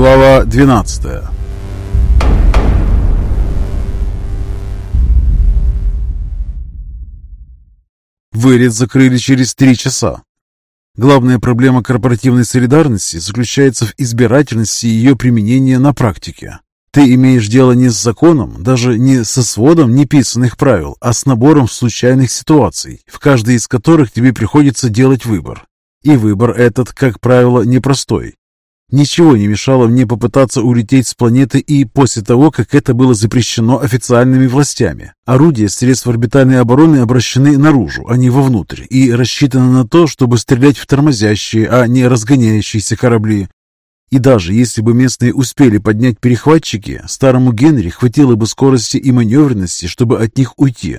Глава 12 Вылет закрыли через три часа. Главная проблема корпоративной солидарности заключается в избирательности ее применения на практике. Ты имеешь дело не с законом, даже не со сводом неписанных правил, а с набором случайных ситуаций, в каждой из которых тебе приходится делать выбор. И выбор этот, как правило, непростой. Ничего не мешало мне попытаться улететь с планеты и после того, как это было запрещено официальными властями. Орудия средств орбитальной обороны обращены наружу, а не вовнутрь, и рассчитаны на то, чтобы стрелять в тормозящие, а не разгоняющиеся корабли. И даже если бы местные успели поднять перехватчики, старому Генри хватило бы скорости и маневренности, чтобы от них уйти.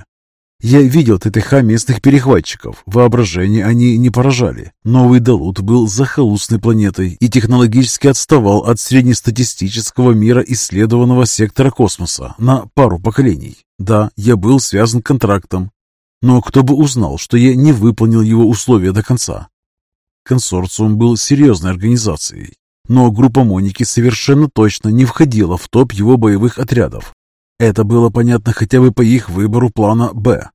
Я видел ТТХ местных перехватчиков. Воображение они не поражали. Новый Далут был захолустной планетой и технологически отставал от среднестатистического мира исследованного сектора космоса на пару поколений. Да, я был связан контрактом. Но кто бы узнал, что я не выполнил его условия до конца? Консорциум был серьезной организацией, но группа Моники совершенно точно не входила в топ его боевых отрядов. Это было понятно хотя бы по их выбору плана «Б».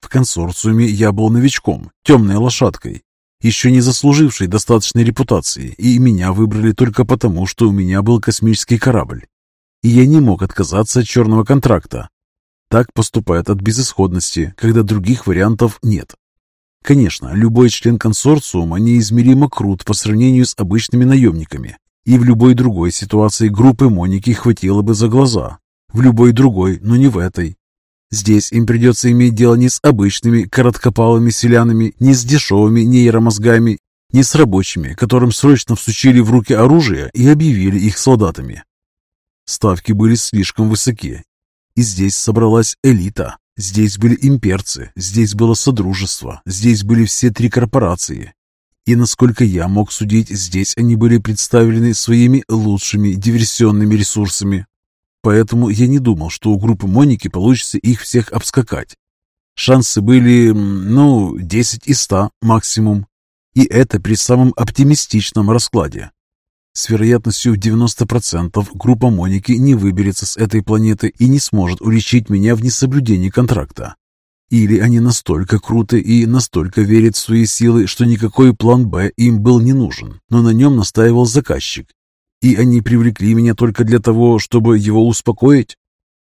В консорциуме я был новичком, темной лошадкой, еще не заслужившей достаточной репутации, и меня выбрали только потому, что у меня был космический корабль. И я не мог отказаться от черного контракта. Так поступают от безысходности, когда других вариантов нет. Конечно, любой член консорциума неизмеримо крут по сравнению с обычными наемниками, и в любой другой ситуации группы Моники хватило бы за глаза, в любой другой, но не в этой. Здесь им придется иметь дело не с обычными короткопалыми селянами, не с дешевыми нейромозгами, не с рабочими, которым срочно всучили в руки оружие и объявили их солдатами. Ставки были слишком высоки, и здесь собралась элита. Здесь были имперцы, здесь было содружество, здесь были все три корпорации. И насколько я мог судить, здесь они были представлены своими лучшими диверсионными ресурсами, Поэтому я не думал, что у группы Моники получится их всех обскакать. Шансы были, ну, 10 из 100 максимум. И это при самом оптимистичном раскладе. С вероятностью в 90% группа Моники не выберется с этой планеты и не сможет уличить меня в несоблюдении контракта. Или они настолько круты и настолько верят в свои силы, что никакой план «Б» им был не нужен, но на нем настаивал заказчик, и они привлекли меня только для того, чтобы его успокоить?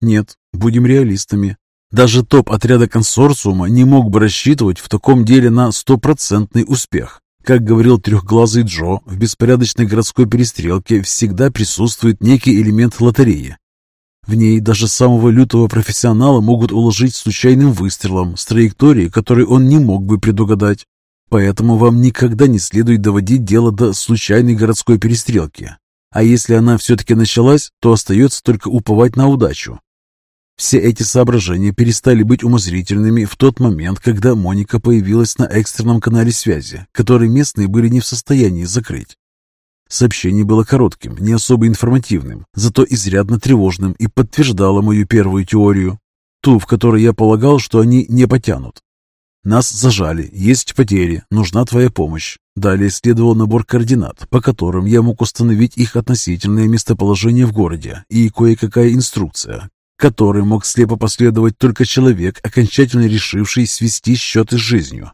Нет, будем реалистами. Даже топ отряда консорциума не мог бы рассчитывать в таком деле на стопроцентный успех. Как говорил трехглазый Джо, в беспорядочной городской перестрелке всегда присутствует некий элемент лотереи. В ней даже самого лютого профессионала могут уложить случайным выстрелом с траектории, которой он не мог бы предугадать. Поэтому вам никогда не следует доводить дело до случайной городской перестрелки. А если она все-таки началась, то остается только уповать на удачу. Все эти соображения перестали быть умозрительными в тот момент, когда Моника появилась на экстренном канале связи, который местные были не в состоянии закрыть. Сообщение было коротким, не особо информативным, зато изрядно тревожным и подтверждало мою первую теорию, ту, в которой я полагал, что они не потянут. Нас зажали, есть потери, нужна твоя помощь. Далее следовал набор координат, по которым я мог установить их относительное местоположение в городе и кое-какая инструкция, которой мог слепо последовать только человек, окончательно решивший свести счеты с жизнью.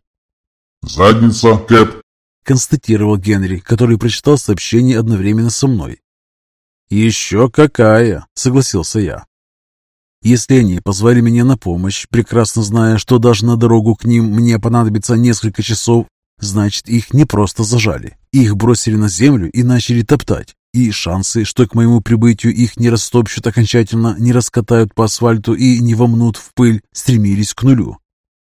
«Задница, Кэп!» – констатировал Генри, который прочитал сообщение одновременно со мной. «Еще какая!» – согласился я. Если они позвали меня на помощь, прекрасно зная, что даже на дорогу к ним мне понадобится несколько часов, значит, их не просто зажали. Их бросили на землю и начали топтать. И шансы, что к моему прибытию их не растопчут окончательно, не раскатают по асфальту и не вомнут в пыль, стремились к нулю.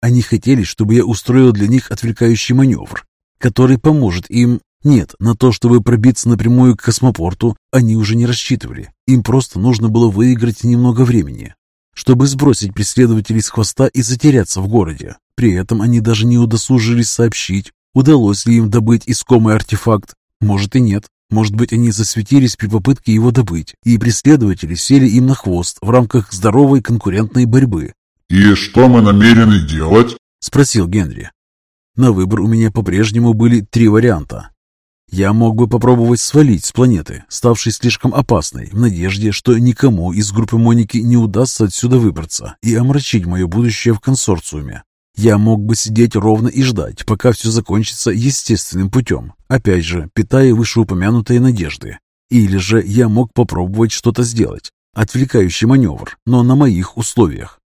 Они хотели, чтобы я устроил для них отвлекающий маневр, который поможет им... Нет, на то, чтобы пробиться напрямую к космопорту, они уже не рассчитывали. Им просто нужно было выиграть немного времени, чтобы сбросить преследователей с хвоста и затеряться в городе. При этом они даже не удосужились сообщить, удалось ли им добыть искомый артефакт. Может и нет. Может быть, они засветились при попытке его добыть, и преследователи сели им на хвост в рамках здоровой конкурентной борьбы. «И что мы намерены делать?» – спросил Генри. На выбор у меня по-прежнему были три варианта. Я мог бы попробовать свалить с планеты, ставшей слишком опасной, в надежде, что никому из группы Моники не удастся отсюда выбраться и омрачить мое будущее в консорциуме. Я мог бы сидеть ровно и ждать, пока все закончится естественным путем, опять же, питая вышеупомянутые надежды. Или же я мог попробовать что-то сделать, отвлекающий маневр, но на моих условиях.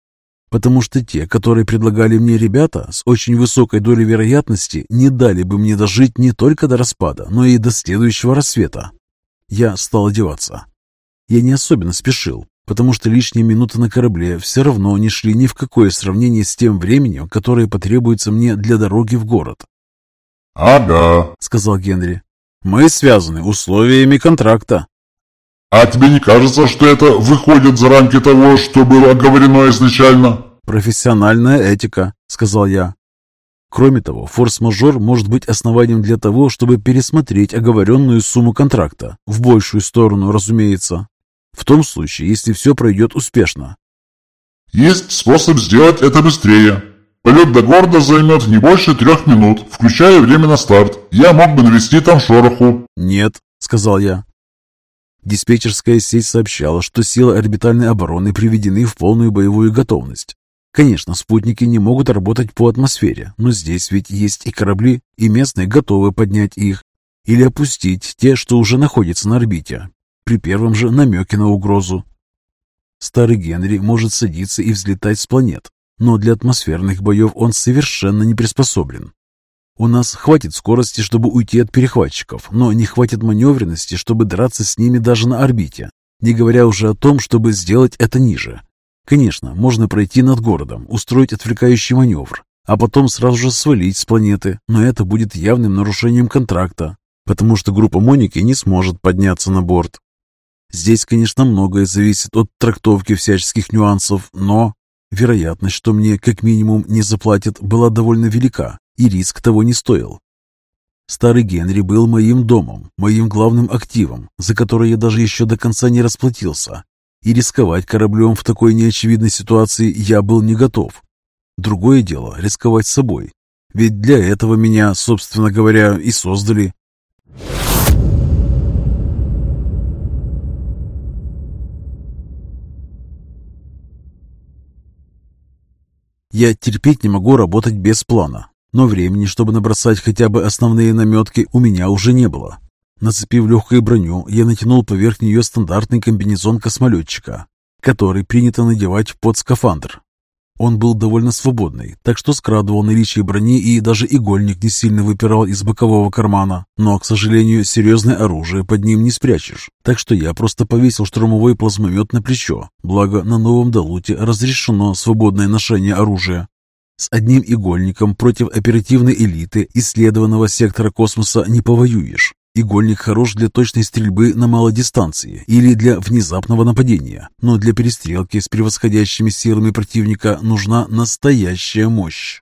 Потому что те, которые предлагали мне ребята, с очень высокой долей вероятности не дали бы мне дожить не только до распада, но и до следующего рассвета. Я стал одеваться. Я не особенно спешил, потому что лишние минуты на корабле все равно не шли ни в какое сравнение с тем временем, которое потребуется мне для дороги в город. «Ага», — сказал Генри. «Мы связаны условиями контракта». «А тебе не кажется, что это выходит за рамки того, что было оговорено изначально?» «Профессиональная этика», — сказал я. Кроме того, форс-мажор может быть основанием для того, чтобы пересмотреть оговоренную сумму контракта, в большую сторону, разумеется. В том случае, если все пройдет успешно. Есть способ сделать это быстрее. Полет до города займет не больше трех минут, включая время на старт. Я мог бы навести там шороху. Нет, сказал я. Диспетчерская сеть сообщала, что силы орбитальной обороны приведены в полную боевую готовность. Конечно, спутники не могут работать по атмосфере, но здесь ведь есть и корабли, и местные готовы поднять их или опустить те, что уже находятся на орбите, при первом же намеке на угрозу. Старый Генри может садиться и взлетать с планет, но для атмосферных боев он совершенно не приспособлен. У нас хватит скорости, чтобы уйти от перехватчиков, но не хватит маневренности, чтобы драться с ними даже на орбите, не говоря уже о том, чтобы сделать это ниже. Конечно, можно пройти над городом, устроить отвлекающий маневр, а потом сразу же свалить с планеты, но это будет явным нарушением контракта, потому что группа Моники не сможет подняться на борт. Здесь, конечно, многое зависит от трактовки всяческих нюансов, но вероятность, что мне как минимум не заплатят, была довольно велика, и риск того не стоил. Старый Генри был моим домом, моим главным активом, за который я даже еще до конца не расплатился. И рисковать кораблем в такой неочевидной ситуации я был не готов. Другое дело – рисковать собой. Ведь для этого меня, собственно говоря, и создали. Я терпеть не могу работать без плана, но времени, чтобы набросать хотя бы основные наметки, у меня уже не было. Нацепив легкую броню, я натянул поверх нее стандартный комбинезон космолетчика, который принято надевать под скафандр. Он был довольно свободный, так что скрадывал наличие брони и даже игольник не сильно выпирал из бокового кармана. Но, к сожалению, серьезное оружие под ним не спрячешь. Так что я просто повесил штурмовой плазмомет на плечо. Благо, на новом Далуте разрешено свободное ношение оружия. С одним игольником против оперативной элиты исследованного сектора космоса не повоюешь. Игольник хорош для точной стрельбы на малой дистанции или для внезапного нападения, но для перестрелки с превосходящими силами противника нужна настоящая мощь.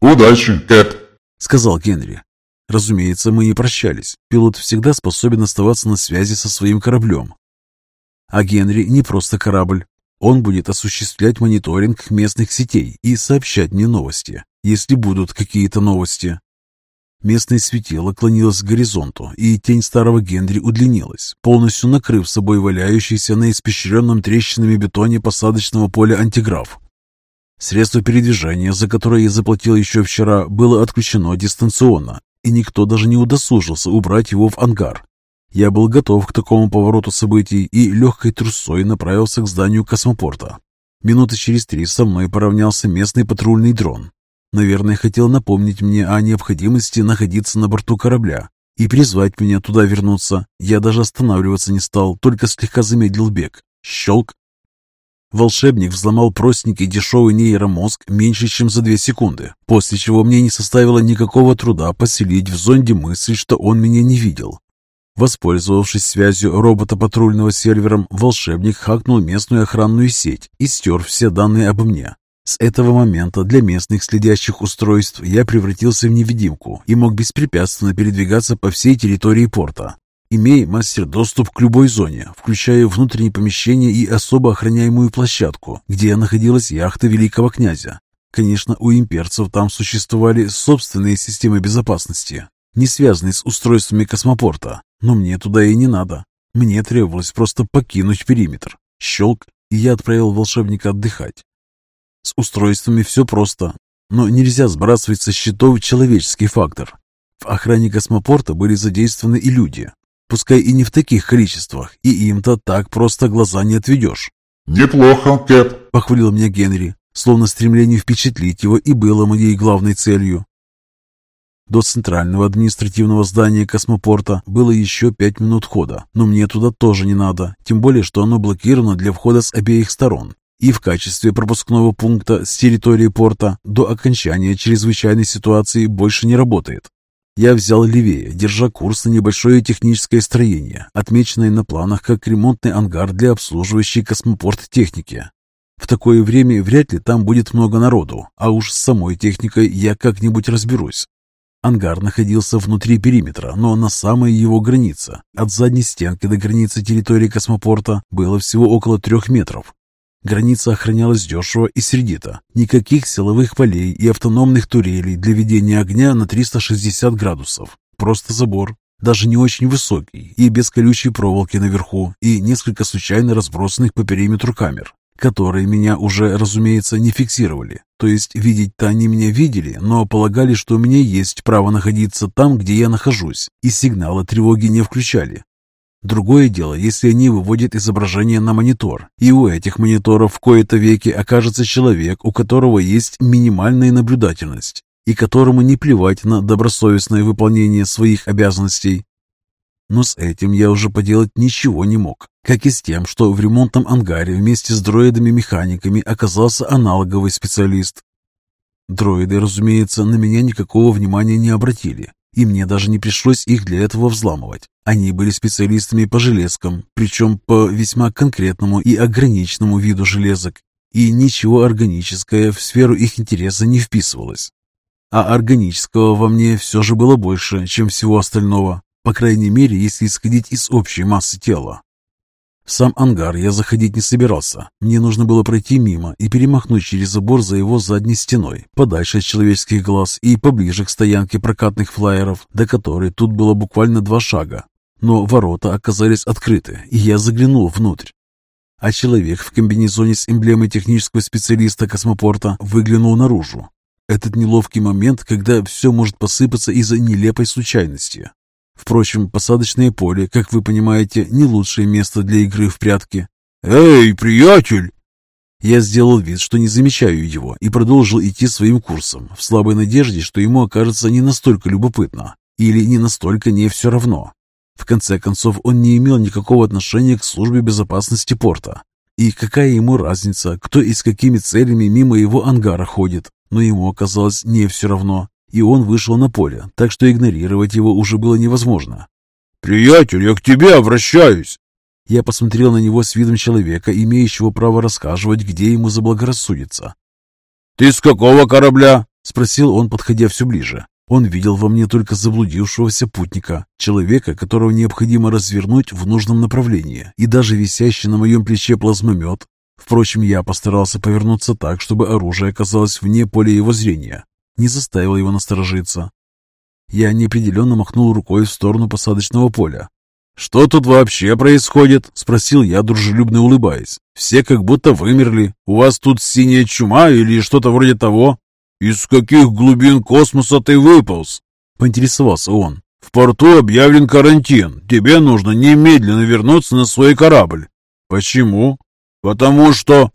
«Удачи, Кэп!» — сказал Генри. Разумеется, мы не прощались. Пилот всегда способен оставаться на связи со своим кораблем. А Генри не просто корабль. Он будет осуществлять мониторинг местных сетей и сообщать мне новости, если будут какие-то новости. Местное светило клонилось к горизонту, и тень старого Генри удлинилась, полностью накрыв собой валяющийся на испещренном трещинами бетоне посадочного поля антиграф. Средство передвижения, за которое я заплатил еще вчера, было отключено дистанционно, и никто даже не удосужился убрать его в ангар. Я был готов к такому повороту событий и легкой трусой направился к зданию космопорта. Минуты через три со мной поравнялся местный патрульный дрон, Наверное, хотел напомнить мне о необходимости находиться на борту корабля и призвать меня туда вернуться. Я даже останавливаться не стал, только слегка замедлил бег. Щелк. Волшебник взломал простенький дешевый нейромозг меньше, чем за две секунды, после чего мне не составило никакого труда поселить в зонде мысль, что он меня не видел. Воспользовавшись связью робота патрульного сервером, волшебник хакнул местную охранную сеть и стер все данные обо мне. С этого момента для местных следящих устройств я превратился в невидимку и мог беспрепятственно передвигаться по всей территории порта, имея мастер-доступ к любой зоне, включая внутренние помещения и особо охраняемую площадку, где находилась яхта великого князя. Конечно, у имперцев там существовали собственные системы безопасности, не связанные с устройствами космопорта. Но мне туда и не надо. Мне требовалось просто покинуть периметр. Щелк, и я отправил волшебника отдыхать. С устройствами все просто, но нельзя сбрасывать со счетов человеческий фактор. В охране космопорта были задействованы и люди, пускай и не в таких количествах, и им-то так просто глаза не отведешь. «Неплохо, Кэп», — похвалил меня Генри, словно стремление впечатлить его и было моей главной целью. До центрального административного здания космопорта было еще пять минут хода, но мне туда тоже не надо, тем более, что оно блокировано для входа с обеих сторон. И в качестве пропускного пункта с территории порта до окончания чрезвычайной ситуации больше не работает. Я взял левее, держа курс на небольшое техническое строение, отмеченное на планах как ремонтный ангар для обслуживающей космопорт техники. В такое время вряд ли там будет много народу, а уж с самой техникой я как-нибудь разберусь. Ангар находился внутри периметра, но на самой его границе. От задней стенки до границы территории космопорта было всего около трех метров. Граница охранялась дешево и сердито. Никаких силовых полей и автономных турелей для ведения огня на 360 градусов. Просто забор, даже не очень высокий, и без колючей проволоки наверху, и несколько случайно разбросанных по периметру камер которые меня уже, разумеется, не фиксировали. То есть видеть-то они меня видели, но полагали, что у меня есть право находиться там, где я нахожусь, и сигналы тревоги не включали. Другое дело, если они выводят изображение на монитор, и у этих мониторов в кои-то веки окажется человек, у которого есть минимальная наблюдательность, и которому не плевать на добросовестное выполнение своих обязанностей. Но с этим я уже поделать ничего не мог. Как и с тем, что в ремонтном ангаре вместе с дроидами-механиками оказался аналоговый специалист. Дроиды, разумеется, на меня никакого внимания не обратили, и мне даже не пришлось их для этого взламывать. Они были специалистами по железкам, причем по весьма конкретному и ограниченному виду железок, и ничего органическое в сферу их интереса не вписывалось. А органического во мне все же было больше, чем всего остального, по крайней мере, если исходить из общей массы тела. В сам ангар я заходить не собирался. Мне нужно было пройти мимо и перемахнуть через забор за его задней стеной, подальше от человеческих глаз и поближе к стоянке прокатных флайеров, до которой тут было буквально два шага. Но ворота оказались открыты, и я заглянул внутрь. А человек в комбинезоне с эмблемой технического специалиста космопорта выглянул наружу. Этот неловкий момент, когда все может посыпаться из-за нелепой случайности. Впрочем, посадочное поле, как вы понимаете, не лучшее место для игры в прятки. «Эй, приятель!» Я сделал вид, что не замечаю его, и продолжил идти своим курсом, в слабой надежде, что ему окажется не настолько любопытно, или не настолько не все равно. В конце концов, он не имел никакого отношения к службе безопасности порта. И какая ему разница, кто и с какими целями мимо его ангара ходит, но ему оказалось не все равно и он вышел на поле, так что игнорировать его уже было невозможно. «Приятель, я к тебе обращаюсь!» Я посмотрел на него с видом человека, имеющего право рассказывать, где ему заблагорассудится. «Ты с какого корабля?» — спросил он, подходя все ближе. Он видел во мне только заблудившегося путника, человека, которого необходимо развернуть в нужном направлении, и даже висящий на моем плече плазмомет. Впрочем, я постарался повернуться так, чтобы оружие оказалось вне поля его зрения не заставил его насторожиться. Я неопределенно махнул рукой в сторону посадочного поля. «Что тут вообще происходит?» — спросил я, дружелюбно улыбаясь. «Все как будто вымерли. У вас тут синяя чума или что-то вроде того?» «Из каких глубин космоса ты выполз?» — поинтересовался он. «В порту объявлен карантин. Тебе нужно немедленно вернуться на свой корабль». «Почему?» «Потому что...»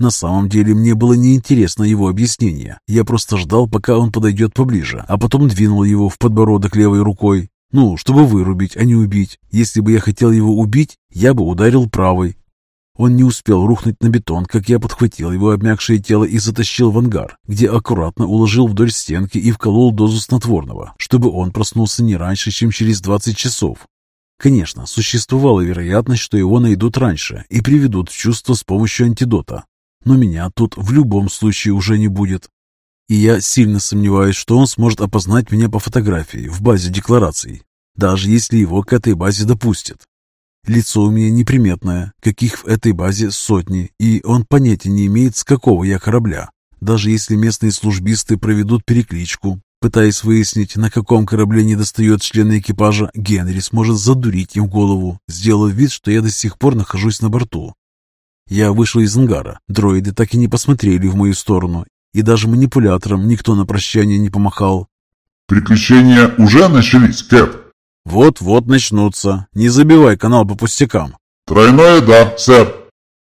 На самом деле мне было неинтересно его объяснение. Я просто ждал, пока он подойдет поближе, а потом двинул его в подбородок левой рукой. Ну, чтобы вырубить, а не убить. Если бы я хотел его убить, я бы ударил правой. Он не успел рухнуть на бетон, как я подхватил его обмякшее тело и затащил в ангар, где аккуратно уложил вдоль стенки и вколол дозу снотворного, чтобы он проснулся не раньше, чем через 20 часов. Конечно, существовала вероятность, что его найдут раньше и приведут в чувство с помощью антидота, но меня тут в любом случае уже не будет. И я сильно сомневаюсь, что он сможет опознать меня по фотографии в базе деклараций, даже если его к этой базе допустят. Лицо у меня неприметное, каких в этой базе сотни, и он понятия не имеет, с какого я корабля. Даже если местные службисты проведут перекличку, Пытаясь выяснить, на каком корабле не достает члены экипажа, Генри сможет задурить им голову, сделав вид, что я до сих пор нахожусь на борту. Я вышел из ангара. Дроиды так и не посмотрели в мою сторону, и даже манипуляторам никто на прощание не помахал. «Приключения уже начались, Кэп?» «Вот-вот начнутся. Не забивай канал по пустякам». «Тройное да, сэр».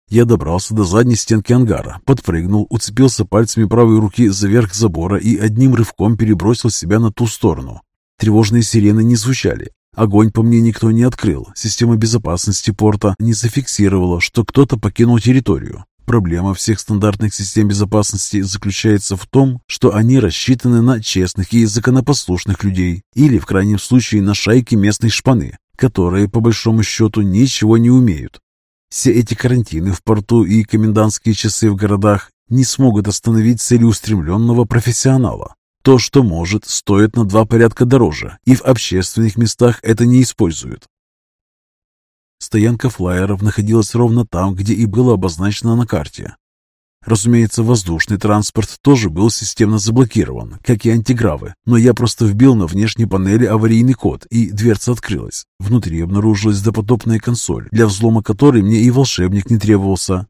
Я добрался до задней стенки ангара, подпрыгнул, уцепился пальцами правой руки за верх забора и одним рывком перебросил себя на ту сторону. Тревожные сирены не звучали. Огонь по мне никто не открыл. Система безопасности порта не зафиксировала, что кто-то покинул территорию. Проблема всех стандартных систем безопасности заключается в том, что они рассчитаны на честных и законопослушных людей или, в крайнем случае, на шайки местной шпаны, которые, по большому счету, ничего не умеют. Все эти карантины в порту и комендантские часы в городах не смогут остановить целеустремленного профессионала. То, что может, стоит на два порядка дороже, и в общественных местах это не используют. Стоянка флайеров находилась ровно там, где и было обозначено на карте. Разумеется, воздушный транспорт тоже был системно заблокирован, как и антигравы, но я просто вбил на внешней панели аварийный код, и дверца открылась. Внутри обнаружилась допотопная консоль, для взлома которой мне и волшебник не требовался.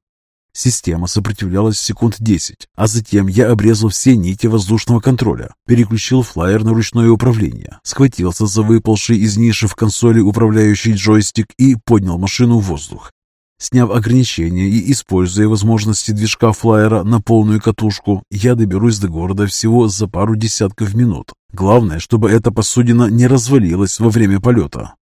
Система сопротивлялась секунд 10, а затем я обрезал все нити воздушного контроля, переключил флайер на ручное управление, схватился за выпалший из ниши в консоли управляющий джойстик и поднял машину в воздух. Сняв ограничения и используя возможности движка флайера на полную катушку, я доберусь до города всего за пару десятков минут. Главное, чтобы эта посудина не развалилась во время полета.